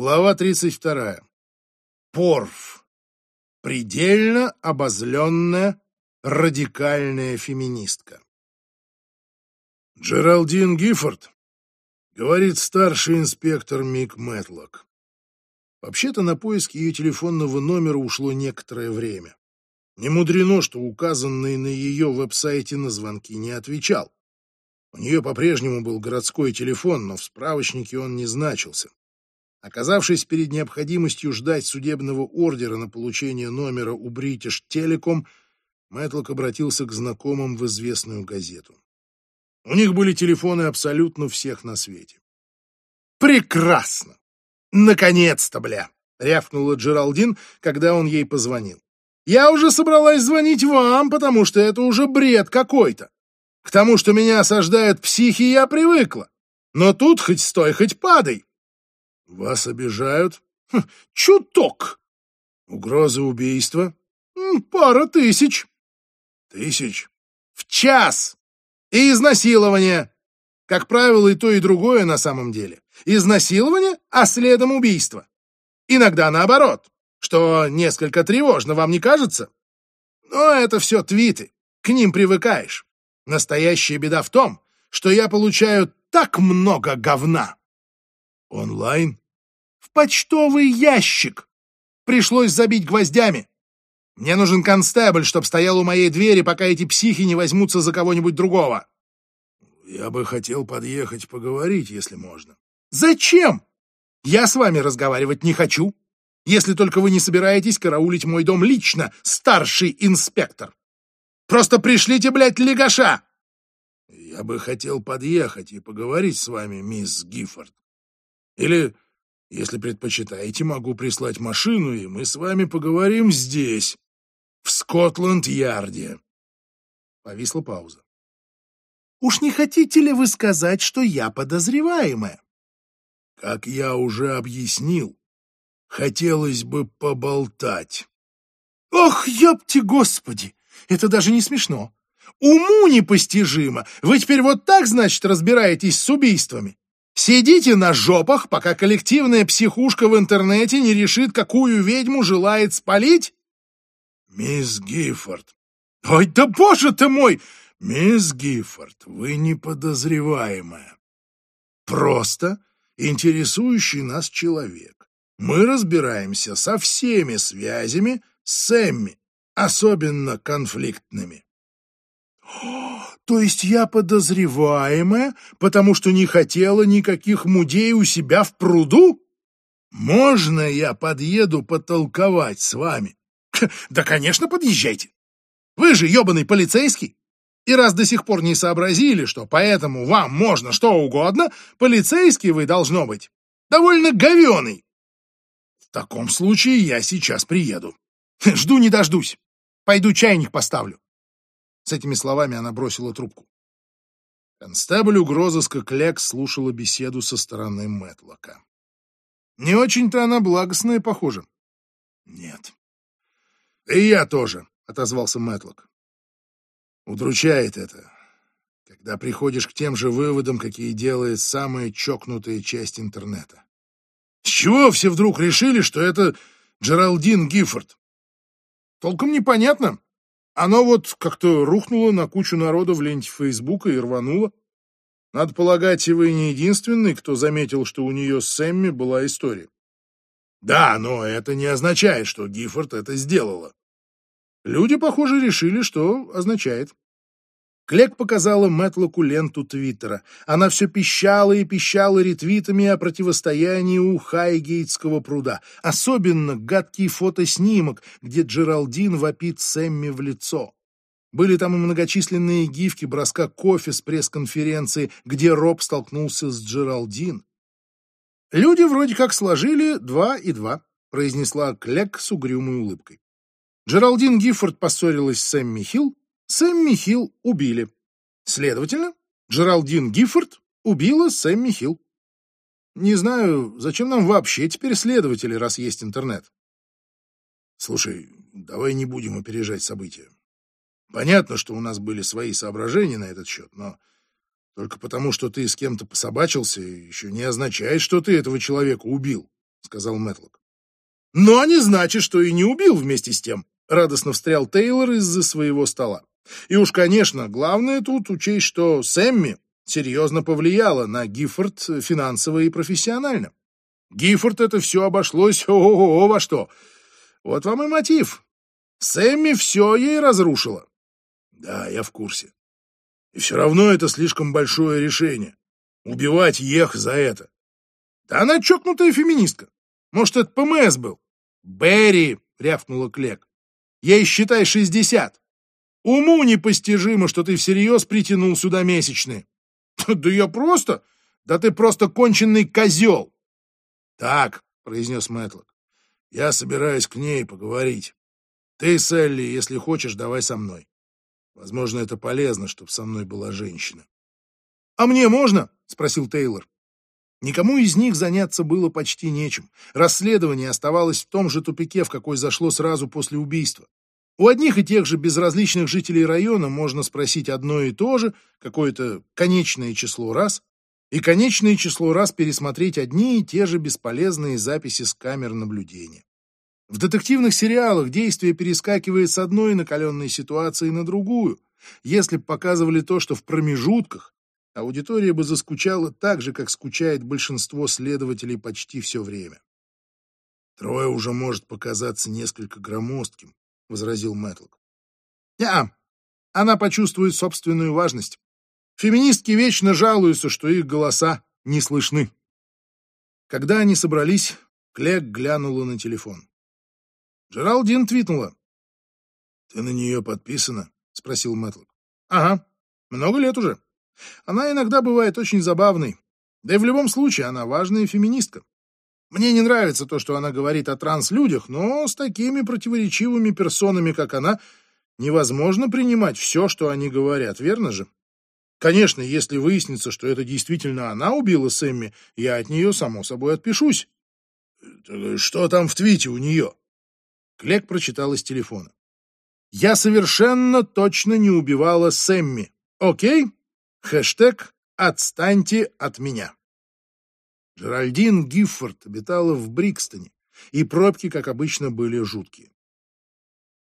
Глава 32. Порф. Предельно обозленная радикальная феминистка. Джералдин Гиффорд, говорит старший инспектор Мик Мэтлок. Вообще-то на поиски ее телефонного номера ушло некоторое время. Не мудрено, что указанный на ее веб-сайте на звонки не отвечал. У нее по-прежнему был городской телефон, но в справочнике он не значился. Оказавшись перед необходимостью ждать судебного ордера на получение номера у British Telecom, Мэтлок обратился к знакомым в известную газету. У них были телефоны абсолютно всех на свете. «Прекрасно! Наконец-то, бля!» — рявкнула Джералдин, когда он ей позвонил. «Я уже собралась звонить вам, потому что это уже бред какой-то. К тому, что меня осаждают психи, я привыкла. Но тут хоть стой, хоть падай. Вас обижают? Хм, чуток. Угроза убийства? Пара тысяч. Тысяч? В час. И изнасилование. Как правило, и то, и другое на самом деле. Изнасилование, а следом убийство. Иногда наоборот, что несколько тревожно, вам не кажется? Но это все твиты, к ним привыкаешь. Настоящая беда в том, что я получаю так много говна. Онлайн? В почтовый ящик. Пришлось забить гвоздями. Мне нужен констебль, чтоб стоял у моей двери, пока эти психи не возьмутся за кого-нибудь другого. Я бы хотел подъехать поговорить, если можно. Зачем? Я с вами разговаривать не хочу. Если только вы не собираетесь караулить мой дом лично, старший инспектор. Просто пришлите, блядь, легаша!» «Я бы хотел подъехать и поговорить с вами, мисс Гиффорд. Или, если предпочитаете, могу прислать машину, и мы с вами поговорим здесь, в Скотланд-Ярде». Повисла пауза. «Уж не хотите ли вы сказать, что я подозреваемая?» «Как я уже объяснил, хотелось бы поболтать». «Ох, ёпти господи! Это даже не смешно. Уму непостижимо. Вы теперь вот так, значит, разбираетесь с убийствами? Сидите на жопах, пока коллективная психушка в интернете не решит, какую ведьму желает спалить? Мисс Гиффорд. Ой, да боже ты мой! Мисс Гиффорд, вы не подозреваемая. Просто интересующий нас человек. Мы разбираемся со всеми связями с Эмми, особенно конфликтными. То есть я подозреваемая, потому что не хотела никаких мудей у себя в пруду? Можно я подъеду потолковать с вами? Да, конечно, подъезжайте. Вы же ебаный полицейский. И раз до сих пор не сообразили, что поэтому вам можно что угодно, полицейский вы должно быть довольно говеный. В таком случае я сейчас приеду. Жду не дождусь. Пойду чайник поставлю. С этими словами она бросила трубку. Констебль угрозыска Клек слушала беседу со стороны Мэтлока. Не очень-то она благостная, похоже. Нет. И я тоже, отозвался Мэтлок. Удручает это, когда приходишь к тем же выводам, какие делает самая чокнутая часть интернета. С чего все вдруг решили, что это Джералдин Гиффорд? Толком непонятно. Оно вот как-то рухнуло на кучу народа в ленте Фейсбука и рвануло. Надо полагать, и вы не единственный, кто заметил, что у нее с Эмми была история. Да, но это не означает, что Гиффорд это сделала. Люди, похоже, решили, что означает. Клек показала Мэтлоку ленту Твиттера. Она все пищала и пищала ретвитами о противостоянии у Хайгейтского пруда. Особенно гадкий фотоснимок, где Джералдин вопит Сэмми в лицо. Были там и многочисленные гифки броска кофе с пресс-конференции, где Роб столкнулся с Джералдин. «Люди вроде как сложили два и два», — произнесла Клек с угрюмой улыбкой. Джералдин Гиффорд поссорилась с Сэмми Хилл, Сэмми Хилл убили. Следовательно, Джералдин Гиффорд убила Сэмми Хилл. Не знаю, зачем нам вообще теперь следователи, раз есть интернет. Слушай, давай не будем опережать события. Понятно, что у нас были свои соображения на этот счет, но только потому, что ты с кем-то пособачился, еще не означает, что ты этого человека убил. сказал Мэтлок. Но не значит, что и не убил вместе с тем, радостно встрял Тейлор из-за своего стола. И уж, конечно, главное тут учесть, что Сэмми серьезно повлияла на Гиффорд финансово и профессионально. Гиффорд это все обошлось о-о-о во что. Вот вам и мотив. Сэмми все ей разрушила. Да, я в курсе. И все равно это слишком большое решение. Убивать Ех за это. Да она чокнутая феминистка. Может, это ПМС был? Берри, рявкнула Клек. Ей, считай, шестьдесят. Уму непостижимо, что ты всерьез притянул сюда месячные. Да я просто... Да ты просто конченный козел. Так, произнес Мэтлок, я собираюсь к ней поговорить. Ты, Селли, если хочешь, давай со мной. Возможно, это полезно, чтобы со мной была женщина. «А мне можно?» — спросил Тейлор. Никому из них заняться было почти нечем. Расследование оставалось в том же тупике, в какой зашло сразу после убийства. У одних и тех же безразличных жителей района можно спросить одно и то же, какое-то конечное число раз, и конечное число раз пересмотреть одни и те же бесполезные записи с камер наблюдения. В детективных сериалах действие перескакивает с одной накаленной ситуации на другую. Если бы показывали то, что в промежутках, аудитория бы заскучала так же, как скучает большинство следователей почти все время. «Трое уже может показаться несколько громоздким», — возразил Мэтлок. «Я, она почувствует собственную важность. Феминистки вечно жалуются, что их голоса не слышны». Когда они собрались, Клек глянула на телефон. Джералдин твитнула. «Ты на нее подписана?» — спросил Мэтлок. «Ага, много лет уже. Она иногда бывает очень забавной. Да и в любом случае она важная феминистка. Мне не нравится то, что она говорит о транслюдях, но с такими противоречивыми персонами, как она, невозможно принимать все, что они говорят, верно же? Конечно, если выяснится, что это действительно она убила Сэмми, я от нее, само собой, отпишусь. Что там в твите у нее? Клек прочитал из телефона. «Я совершенно точно не убивала Сэмми. Окей? Хэштег «Отстаньте от меня». Джеральдин Гиффорд обитала в Брикстоне, и пробки, как обычно, были жуткие.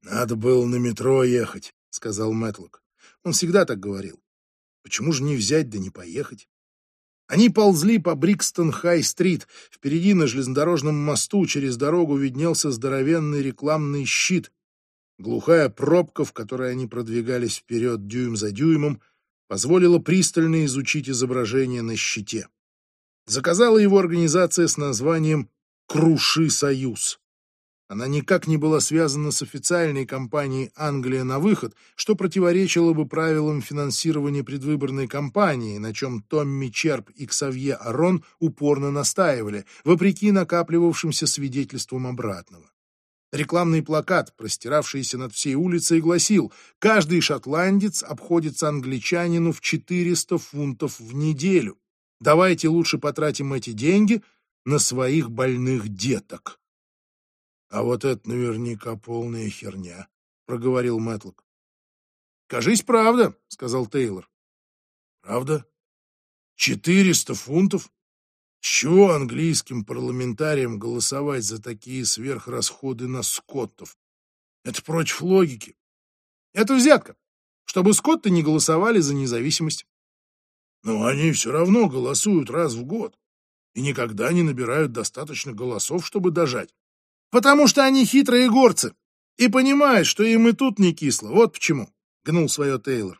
«Надо было на метро ехать», — сказал Мэтлок. Он всегда так говорил. «Почему же не взять да не поехать?» Они ползли по Брикстон-Хай-стрит. Впереди на железнодорожном мосту через дорогу виднелся здоровенный рекламный щит. Глухая пробка, в которой они продвигались вперед дюйм за дюймом, позволила пристально изучить изображение на щите. Заказала его организация с названием «Круши Союз». Она никак не была связана с официальной кампанией «Англия на выход», что противоречило бы правилам финансирования предвыборной кампании, на чем Томми Черп и Ксавье Арон упорно настаивали, вопреки накапливавшимся свидетельствам обратного. Рекламный плакат, простиравшийся над всей улицей, гласил «Каждый шотландец обходится англичанину в 400 фунтов в неделю. Давайте лучше потратим эти деньги на своих больных деток». А вот это наверняка полная херня, проговорил Мэтлок. Кажись, правда, сказал Тейлор. Правда? Четыреста фунтов? С чего английским парламентариям голосовать за такие сверхрасходы на скоттов? Это против логики. Это взятка, чтобы скотты не голосовали за независимость. Но они все равно голосуют раз в год и никогда не набирают достаточно голосов, чтобы дожать. Потому что они хитрые горцы и понимают, что им и тут не кисло. Вот почему, — гнул свое Тейлор.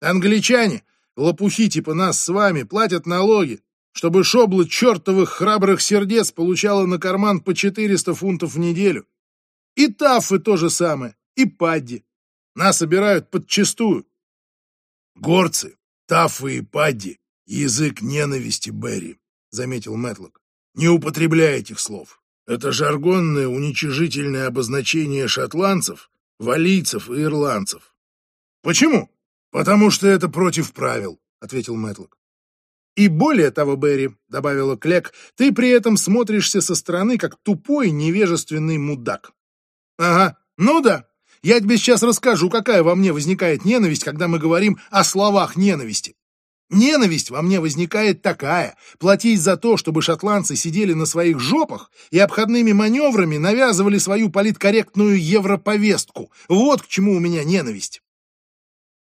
Англичане, лопухи типа нас с вами, платят налоги, чтобы шобла чертовых храбрых сердец получала на карман по 400 фунтов в неделю. И тафы то же самое, и падди. Нас собирают подчистую. Горцы, тафы и падди — язык ненависти, Берри, — заметил Мэтлок. Не употребляй этих слов. Это жаргонное уничижительное обозначение шотландцев, валийцев и ирландцев. Почему? Потому что это против правил, ответил Мэтлок. И более того, Берри, добавила Клек, ты при этом смотришься со стороны, как тупой невежественный мудак. Ага, ну да. Я тебе сейчас расскажу, какая во мне возникает ненависть, когда мы говорим о словах ненависти. Ненависть во мне возникает такая. Платить за то, чтобы шотландцы сидели на своих жопах и обходными маневрами навязывали свою политкорректную европовестку. Вот к чему у меня ненависть.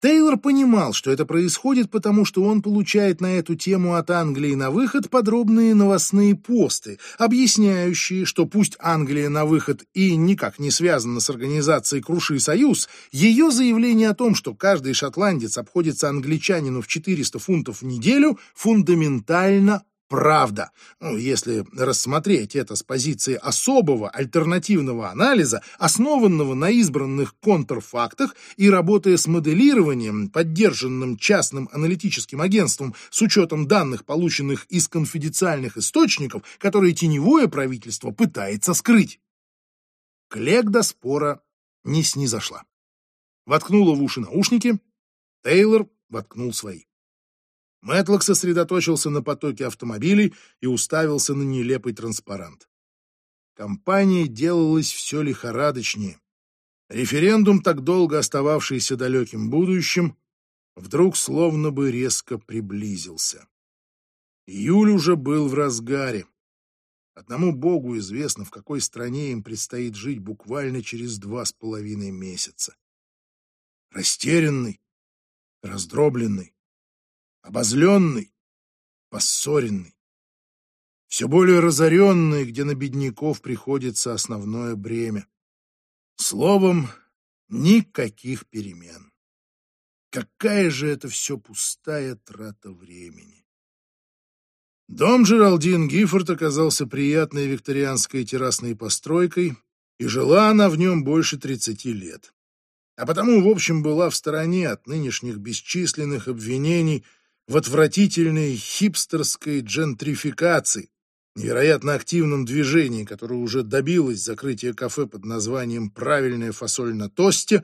Тейлор понимал, что это происходит, потому что он получает на эту тему от Англии на выход подробные новостные посты, объясняющие, что пусть Англия на выход и никак не связана с организацией «Круши Союз», ее заявление о том, что каждый шотландец обходится англичанину в 400 фунтов в неделю, фундаментально правда. Ну, если рассмотреть это с позиции особого альтернативного анализа, основанного на избранных контрфактах и работая с моделированием, поддержанным частным аналитическим агентством с учетом данных, полученных из конфиденциальных источников, которые теневое правительство пытается скрыть. Клек до спора не снизошла. Воткнула в уши наушники, Тейлор воткнул свои. Мэтлок сосредоточился на потоке автомобилей и уставился на нелепый транспарант. Компания делалась все лихорадочнее. Референдум, так долго остававшийся далеким будущим, вдруг словно бы резко приблизился. Июль уже был в разгаре. Одному Богу известно, в какой стране им предстоит жить буквально через два с половиной месяца. Растерянный, раздробленный, обозленный, поссоренный, все более разоренный, где на бедняков приходится основное бремя. Словом, никаких перемен. Какая же это все пустая трата времени. Дом Джералдин Гиффорд оказался приятной викторианской террасной постройкой, и жила она в нем больше тридцати лет. А потому, в общем, была в стороне от нынешних бесчисленных обвинений – в отвратительной хипстерской джентрификации, невероятно активном движении, которое уже добилось закрытия кафе под названием «Правильная фасоль на тосте»,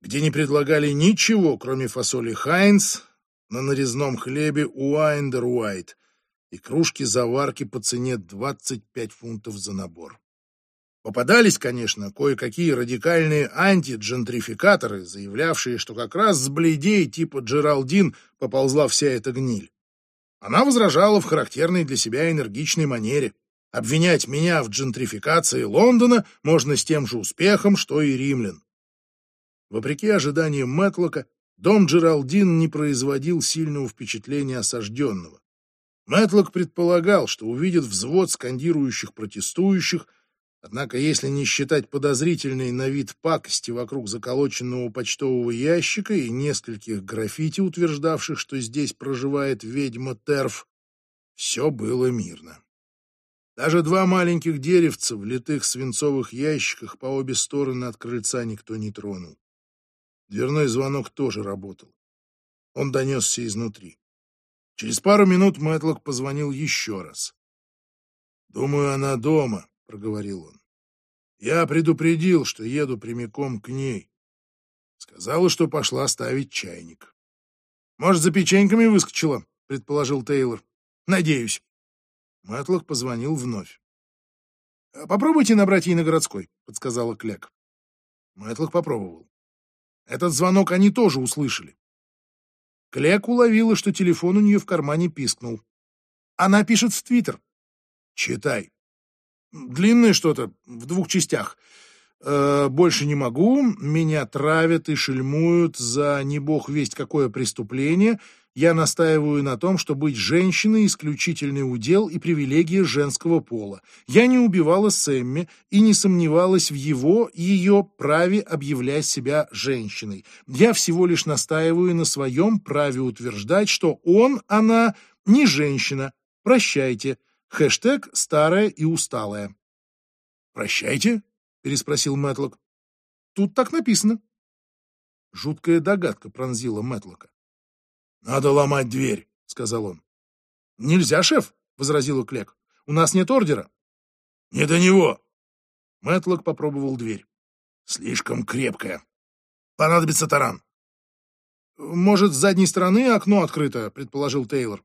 где не предлагали ничего, кроме фасоли Хайнс на нарезном хлебе Уайндер Уайт и кружки заварки по цене 25 фунтов за набор. Попадались, конечно, кое-какие радикальные антиджентрификаторы, заявлявшие, что как раз с бледей типа Джералдин поползла вся эта гниль. Она возражала в характерной для себя энергичной манере. Обвинять меня в джентрификации Лондона можно с тем же успехом, что и римлян. Вопреки ожиданиям Мэтлока, дом Джералдин не производил сильного впечатления осажденного. Мэтлок предполагал, что увидит взвод скандирующих протестующих, Однако, если не считать подозрительной на вид пакости вокруг заколоченного почтового ящика и нескольких граффити, утверждавших, что здесь проживает ведьма Терф, все было мирно. Даже два маленьких деревца в литых свинцовых ящиках по обе стороны от крыльца никто не тронул. Дверной звонок тоже работал. Он донесся изнутри. Через пару минут Мэтлок позвонил еще раз. «Думаю, она дома», — проговорил он. «Я предупредил, что еду прямиком к ней. Сказала, что пошла ставить чайник». «Может, за печеньками выскочила?» — предположил Тейлор. «Надеюсь». Мэтлок позвонил вновь. «А «Попробуйте набрать ей на городской», — подсказала Кляк. Мэтлок попробовал. Этот звонок они тоже услышали. Кляк уловила, что телефон у нее в кармане пискнул. Она пишет в Твиттер. «Читай». Длинное что-то, в двух частях. Э, больше не могу, меня травят и шельмуют за не бог весть какое преступление. Я настаиваю на том, что быть женщиной – исключительный удел и привилегия женского пола. Я не убивала Сэмми и не сомневалась в его и ее праве объявлять себя женщиной. Я всего лишь настаиваю на своем праве утверждать, что он, она не женщина. Прощайте. Хэштег «старая и усталая». «Прощайте?» — переспросил Мэтлок. «Тут так написано». Жуткая догадка пронзила Мэтлока. «Надо ломать дверь», — сказал он. «Нельзя, шеф», — возразила Клек. «У нас нет ордера». «Не до него». Мэтлок попробовал дверь. «Слишком крепкая. Понадобится таран». «Может, с задней стороны окно открыто», — предположил Тейлор.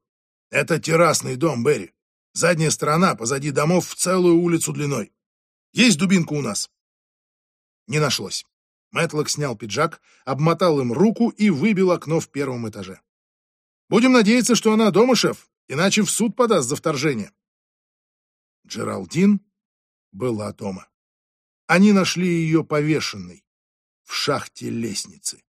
«Это террасный дом, Берри. Задняя сторона, позади домов, в целую улицу длиной. Есть дубинка у нас?» Не нашлось. Мэтлок снял пиджак, обмотал им руку и выбил окно в первом этаже. «Будем надеяться, что она дома, шеф, иначе в суд подаст за вторжение». Джералдин была дома. Они нашли ее повешенной в шахте лестницы.